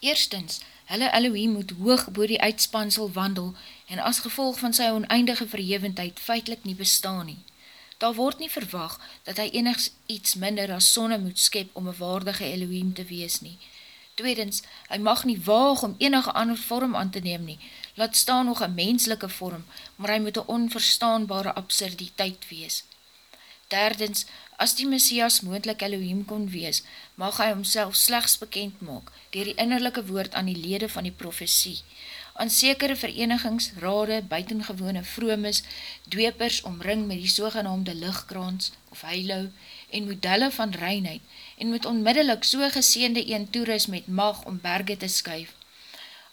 Eerstens, hulle Elohim moet hoog boor die uitspansel wandel en as gevolg van sy oneindige verhevendheid feitlik nie bestaan nie. Daar word nie verwag dat hy enigs iets minder as sonne moet skep om een waardige Elohim te wees nie. Tweedens, hy mag nie waag om enige ander vorm aan te neem nie, laat staan nog een menselike vorm, maar hy moet een onverstaanbare absurditeit wees. Derdens, as die Messias moendlik Elohim kon wees, mag hy homself slechts bekend maak, dier die innerlijke woord aan die lede van die profesie, aan sekere verenigings, rade, buitengewone vroomis, dwepers omring met die sogenaamde lichtkraans of heilou en modelle van reinheid en moet onmiddellik so geseende een toeris met mag om berge te skuif.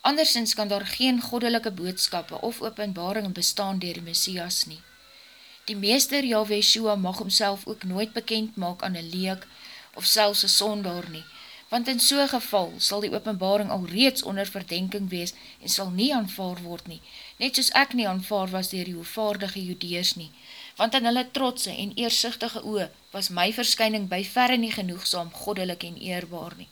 Andersens kan daar geen goddelike boodskappe of openbaring bestaan dier die Messias nie. Die meester Yahweh Shua mag homself ook nooit bekend maak aan een leek of selfs een sondaar nie, want in so'n geval sal die openbaring al reeds onder verdenking wees en sal nie aanvaar word nie, net soos ek nie aanvaar was dier die hoevaardige judeers nie, want in hulle trotse en eersichtige oe was my verskyning by verre nie genoegsaam goddelik en eerbaar nie.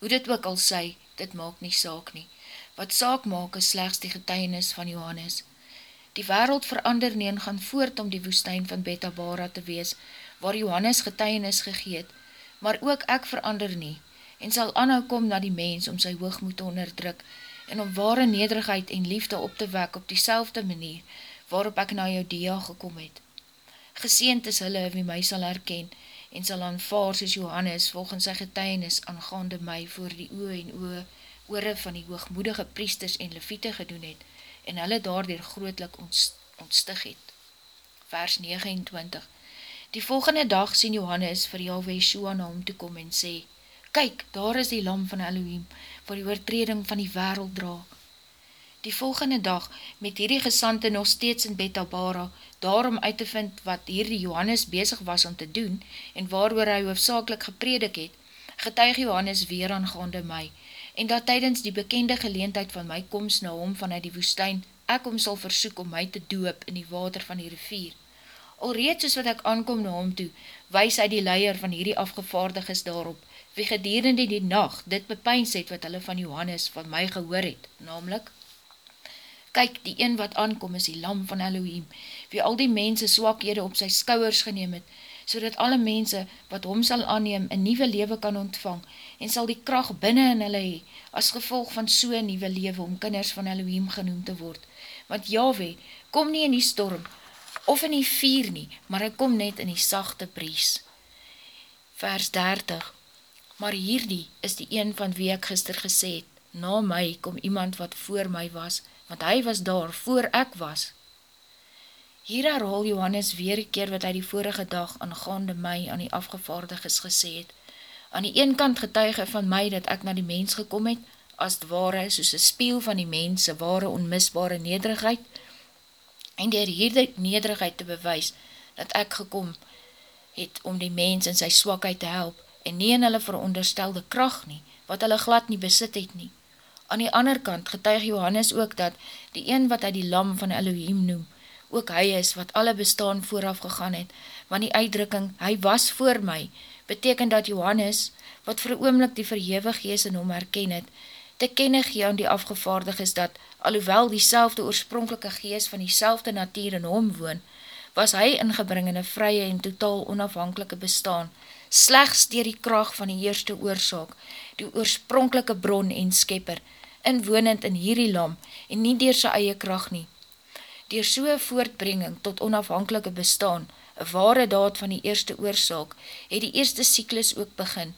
Hoe dit ook al sê, dit maak nie saak nie. Wat saak maak is slechts die getuienis van Johannes. Die wereld verander nie en gaan voort om die woestijn van Betabara te wees, waar Johannes getuienis gegeet, maar ook ek verander nie, en sal anhou kom na die mens om sy hoogmoed te onderdruk, en om ware nederigheid en liefde op te wek op die manier, waarop ek na Judea gekom het. Geseend is hulle wie my sal herken, en sal aanvaar soos Johannes volgens sy getuienis aangaande my voor die oe en oe oore van die hoogmoedige priesters en leviete gedoen het, en hulle daardoor grootlik ontstig het. Vers 29 Die volgende dag sien Johannes vir Yahweh Shua na hom toekom en sê, Kyk, daar is die lam van Elohim, vir die oortreding van die wereld dra. Die volgende dag, met hierdie gesante nog steeds in Betabara, daarom uit te vind wat hierdie Johannes bezig was om te doen, en waarover hy hoofdzakelik gepredik het, getuig Johannes weer aangaande my, en dat tydens die bekende geleentheid van my komst na hom vanuit die woestijn, ek hom sal versoek om my te doop in die water van die rivier, Alreeds soos wat ek aankom na hom toe, wys hy die leier van hierdie afgevaardig is daarop, wie gedurende die nacht dit bepeins het wat hulle van Johannes van my gehoor het, namelijk, Kyk, die een wat aankom is die lam van Elohim, wie al die mense swakhede op sy skouwers geneem het, so dat alle mense wat hom sal aanneem een nieuwe lewe kan ontvang, en sal die kracht binnen in hulle hee, as gevolg van so'n nieuwe lewe om kinders van Elohim genoemd te word. Want Yahweh, kom nie in die storm, of in die vier nie, maar hy kom net in die sachte bries. Vers 30 Maar hierdie is die een van wie ek gister gesê het, na my kom iemand wat voor my was, want hy was daar voor ek was. Hier herhaal Johannes weer een keer wat hy die vorige dag aangaande my aan die afgevaardiges gesê het. Aan die een kant getuige van my dat ek na die mens gekom het, as het ware soos een spiel van die mens, ware onmisbare nederigheid, en dier hierdie nederigheid te bewys, dat ek gekom het om die mens in sy swakheid te help, en nie in hulle veronderstelde kracht nie, wat hulle glad nie besit het nie. Aan die ander kant getuig Johannes ook dat die een wat hy die lam van Elohim noem, ook hy is wat alle bestaan vooraf gegaan het, want die uitdrukking, hy was voor my, beteken dat Johannes, wat vir oomlik die verhewe gees in hom herken het, te kenne gee aan die afgevaardig is dat, alhoewel die selfde oorspronkelike gees van die selfde natuur in hom woon, was hy ingebring in een vrye en totaal onafhankelike bestaan, slechts dier die kracht van die eerste oorzaak, die oorspronkelike bron en skepper, inwonend in hierdie lam en nie dier sy eie kracht nie. Dier soe voortbrenging tot onafhankelike bestaan, een ware daad van die eerste oorzaak, het die eerste cyklus ook begin,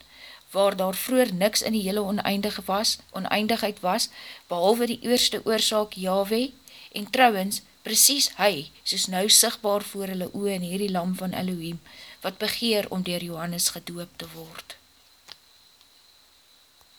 waar daar vroeger niks in die hele oneindige was, oneindigheid was, behalwe die eerste oorzaak Yahweh, en trouwens, precies hy, soos nou sigtbaar voor hulle oe in hierdie lam van Elohim, wat begeer om dier Johannes gedoop te word.